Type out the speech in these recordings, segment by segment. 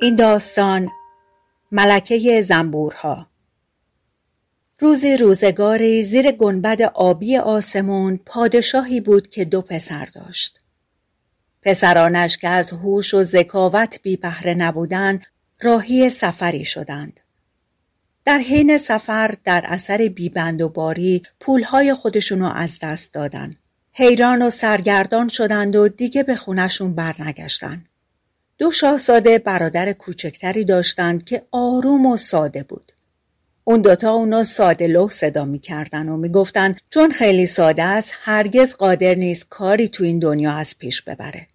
این داستان ملکه زنبورها. روزی روزگاری زیر گنبد آبی آسمون پادشاهی بود که دو پسر داشت. پسرانش که از هوش و ذکاوت بی بهره نبودند راهی سفری شدند. در حین سفر در اثر بیبند و باری پولهای خودشونو از دست دادن. حیران و سرگردان شدند و دیگه به خونشون برنگشتند دو شاهزاده برادر کوچکتری داشتند که آروم و ساده بود. اون دوتا اونا ساده لح صدا می‌کردن و می‌گفتن چون خیلی ساده است هرگز قادر نیست کاری تو این دنیا از پیش ببره.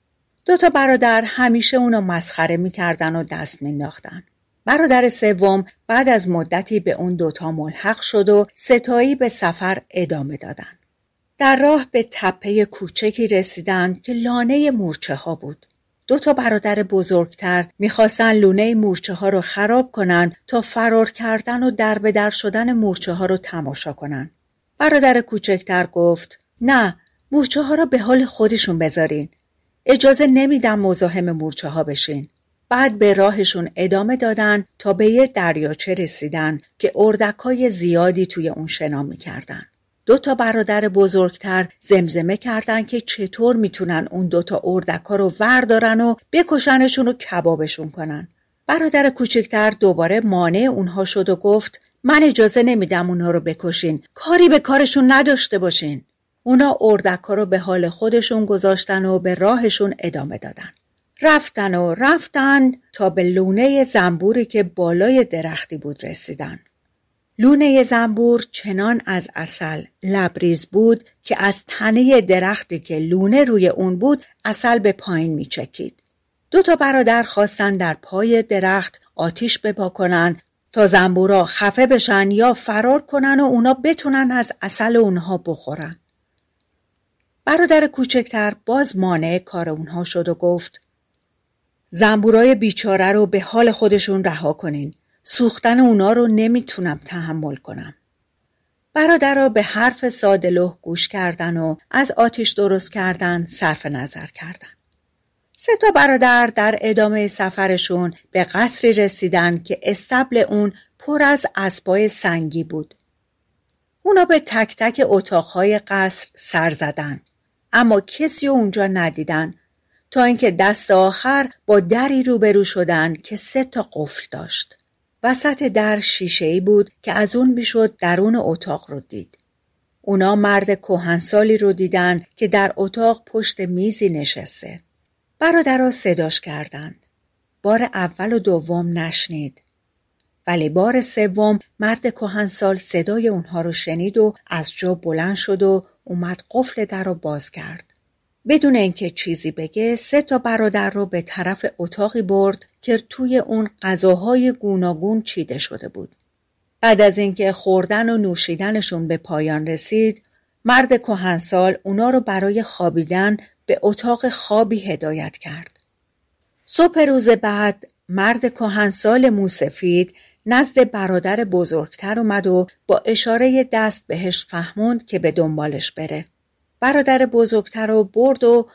دوتا برادر همیشه اونو مسخره می‌کردن و دست مینداختن. برادر سوم بعد از مدتی به اون دوتا ملحق شد و ستایی به سفر ادامه دادن. در راه به تپه کوچکی رسیدند که لانه مورچه ها بود. دو تا برادر بزرگتر می‌خواستن لونه مورچه ها رو خراب کنن تا فرار کردن و در به در شدن مورچه ها رو تماشا کنن. برادر کوچکتر گفت نه مورچه ها رو به حال خودشون بذارین. اجازه نمیدم مزاحم مورچه ها بشین. بعد به راهشون ادامه دادن تا به یه دریاچه رسیدن که اردک های زیادی توی اون شنا می‌کردن. دو تا برادر بزرگتر زمزمه کردن که چطور می‌تونن اون دو تا اردکا رو وردارن و بکشنشون و کبابشون کنن. برادر کوچکتر دوباره مانع اونها شد و گفت من اجازه نمیدم اونها رو بکشین. کاری به کارشون نداشته باشین. اونا اردکا رو به حال خودشون گذاشتن و به راهشون ادامه دادن. رفتن و رفتن تا به لونه زنبوری که بالای درختی بود رسیدن. لونه زنبور چنان از اصل لبریز بود که از تنه درختی که لونه روی اون بود اصل به پایین میچکید. دو تا برادر خواستن در پای درخت آتیش بپا کنن تا زنبورا خفه بشن یا فرار کنن و اونا بتونن از اصل اونها بخورن. برادر کوچکتر باز مانع کار اونها شد و گفت زنبورای بیچاره رو به حال خودشون رها کنین. سوختن اونا رو نمی‌تونم تحمل کنم. برادرها به حرف سادلوه گوش کردن و از آتیش درست کردن صرف نظر کردن. سه تا برادر در ادامه سفرشون به قصری رسیدن که استبل اون پر از اسبای سنگی بود. اونا به تک تک اتاقهای قصر سر زدن. اما کسی اونجا ندیدن تا اینکه دست آخر با دری روبرو شدن که سه تا قفل داشت. وسط در شیشه بود که از اون می‌شد درون اتاق رو دید. اونا مرد کهنسالی رو دیدن که در اتاق پشت میزی نشسته. برادرها صداش کردند. بار اول و دوم نشنید. ولی بار سوم مرد کهنسال صدای اونها رو شنید و از جا بلند شد و اومد قفل در رو باز کرد. بدون اینکه چیزی بگه سه تا برادر رو به طرف اتاقی برد که توی اون غذاهای گوناگون چیده شده بود. بعد از اینکه خوردن و نوشیدنشون به پایان رسید، مرد کهنسال اونا رو برای خوابیدن به اتاق خوابی هدایت کرد. صبح روز بعد مرد کهنسال موسفید نزد برادر بزرگتر اومد و با اشاره دست بهش فهموند که به دنبالش بره. برادر بزرگتر رو برد و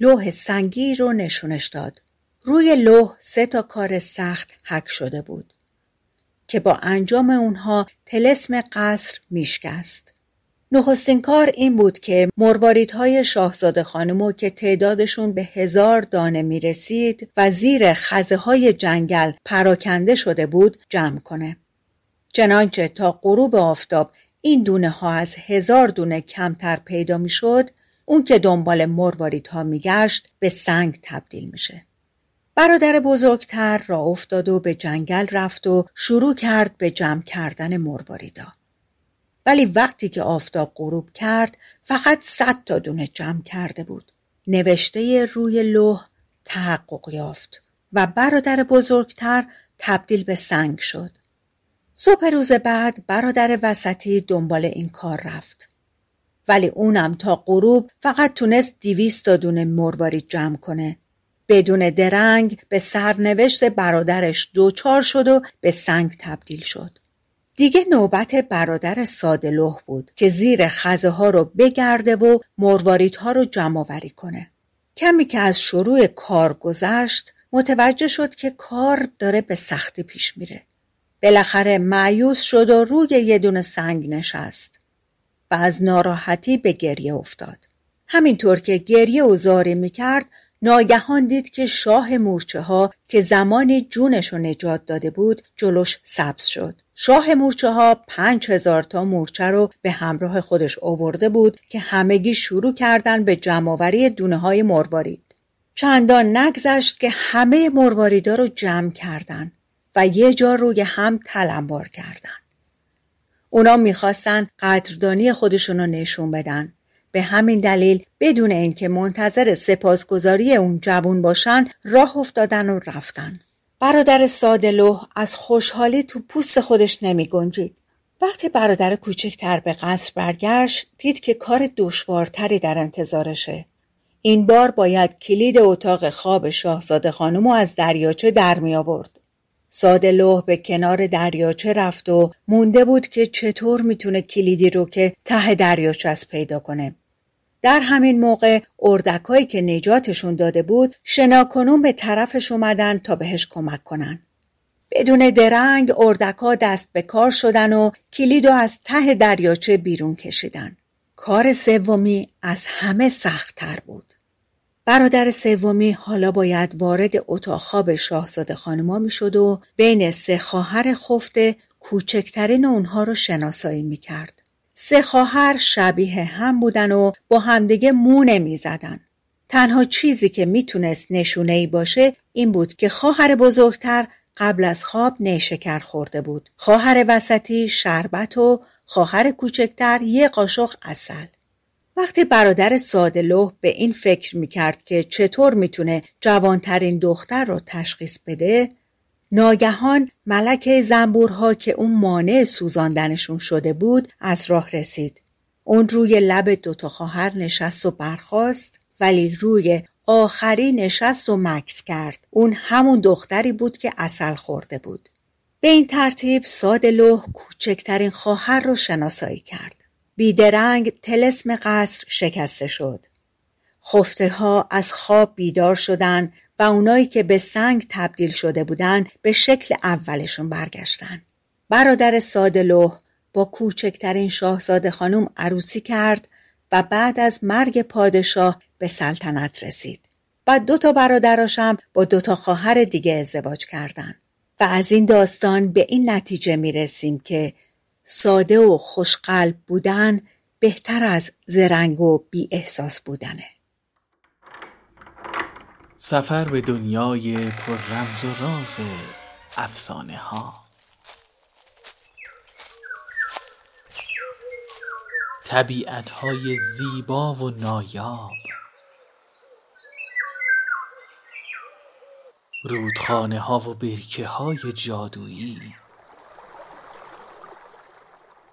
لوح سنگی رو نشونش داد. روی لوح سه تا کار سخت حک شده بود که با انجام اونها تلسم قصر میشکست. نخستین کار این بود که مرواریدهای شاهزاده خانمو که تعدادشون به هزار دانه می رسید و زیر خزه های جنگل پراکنده شده بود جمع کنه. چنانچه تا غروب آفتاب این دونه ها از هزار دونه کمتر پیدا می شد اون که دنبال مرواریت ها می گشت به سنگ تبدیل میشه. برادر بزرگتر را افتاد و به جنگل رفت و شروع کرد به جمع کردن مرواریدا. ولی وقتی که آفتاب غروب کرد فقط صد تا دونه جمع کرده بود. نوشته روی لوح تحقق یافت و برادر بزرگتر تبدیل به سنگ شد. صبح روز بعد برادر وسطی دنبال این کار رفت. ولی اونم تا غروب فقط تونست دیویست تا دونه مروارید جمع کنه. بدون درنگ به سرنوشت برادرش دوچار شد و به سنگ تبدیل شد. دیگه نوبت برادر سادلوه بود که زیر خزه ها رو بگرده و ها رو جمع آوری کنه. کمی که از شروع کار گذشت متوجه شد که کار داره به سختی پیش میره. بالاخره معیوس شد و روی یه دونه سنگ نشست و از ناراحتی به گریه افتاد. همینطور که گریه و زاری می‌کرد ناگهان دید که شاه مورچه ها که زمانی جونش رو نجات داده بود جلوش سبز شد. شاه مورچه ها پنج هزار تا مورچه رو به همراه خودش آورده بود که همگی شروع کردن به جمعآوری دونه های مروارید. چندان نگذشت که همه مرواریدا رو جمع کردن و یه جا روی هم تلمبار کردن. اونا می‌خواستن قدردانی خودشون رو نشون بدن به همین دلیل بدون اینکه منتظر سپاسگزاری اون جوون باشن راه افتادن و رفتن برادر سادلو از خوشحالی تو پوست خودش نمی گنجید. وقتی برادر کوچکتر به قصر برگشت دید که کار دشوارتری در انتظارشه. این بار باید کلید اتاق خواب شاهزاده خانم از دریاچه در می آورد. ساده به کنار دریاچه رفت و مونده بود که چطور می‌تونه کلیدی رو که ته دریاچه از پیدا کنه. در همین موقع اردکایی که نجاتشون داده بود شناکنون به طرفش اومدن تا بهش کمک کنن. بدون درنگ اردکا دست به کار شدن و کلید از ته دریاچه بیرون کشیدن. کار سومی از همه سختتر بود. برادر سومی حالا باید وارد اتاق خواب شاهزاده خانما می‌شد و بین سه خواهر خفته کوچکترین اونها رو شناسایی می‌کرد. سه خواهر شبیه هم بودن و با همدیگه مو نمی‌زدن. تنها چیزی که می‌تونست نشونه ای باشه این بود که خواهر بزرگتر قبل از خواب نیشکر خورده بود. خواهر وسطی شربت و خواهر کوچکتر یه قاشق اصل. وقتی برادر سادلوه به این فکر می‌کرد که چطور می‌تونه جوانترین دختر رو تشخیص بده ناگهان ملک زنبورها که اون مانع سوزاندنشون شده بود از راه رسید. اون روی لب دوتا خواهر نشست و برخاست ولی روی آخری نشست و مکس کرد. اون همون دختری بود که اصل خورده بود. به این ترتیب سادلوه کوچکترین خواهر رو شناسایی کرد. بیدرنگ تلسم قصر شکسته شد. خفته ها از خواب بیدار شدن و اونایی که به سنگ تبدیل شده بودن به شکل اولشون برگشتن. برادر سادلوه با کوچکترین شاهزاده خانم عروسی کرد و بعد از مرگ پادشاه به سلطنت رسید. بعد دو تا برادراشم با دو تا خواهر دیگه ازدواج کردند. و از این داستان به این نتیجه می رسیم که ساده و خوشقلب بودن بهتر از زرنگ و بی احساس بودنه. سفر به دنیای پر رمز و راز افسانه ها. طبیعت های زیبا و نایاب. رودخانه ها و برکه های جادویی.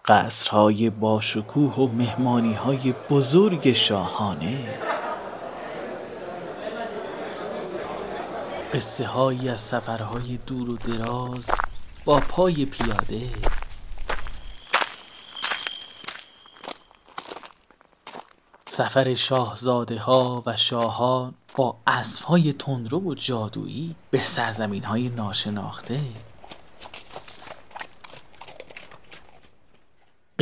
قصرهای باشکوه و مهمانی های بزرگ شاهانه. قصه هایی از سفرهای دور و دراز با پای پیاده. سفر شاهزاده ها و شاهان با اسب های تندرو و جادویی به سرزمین های ناشناخته.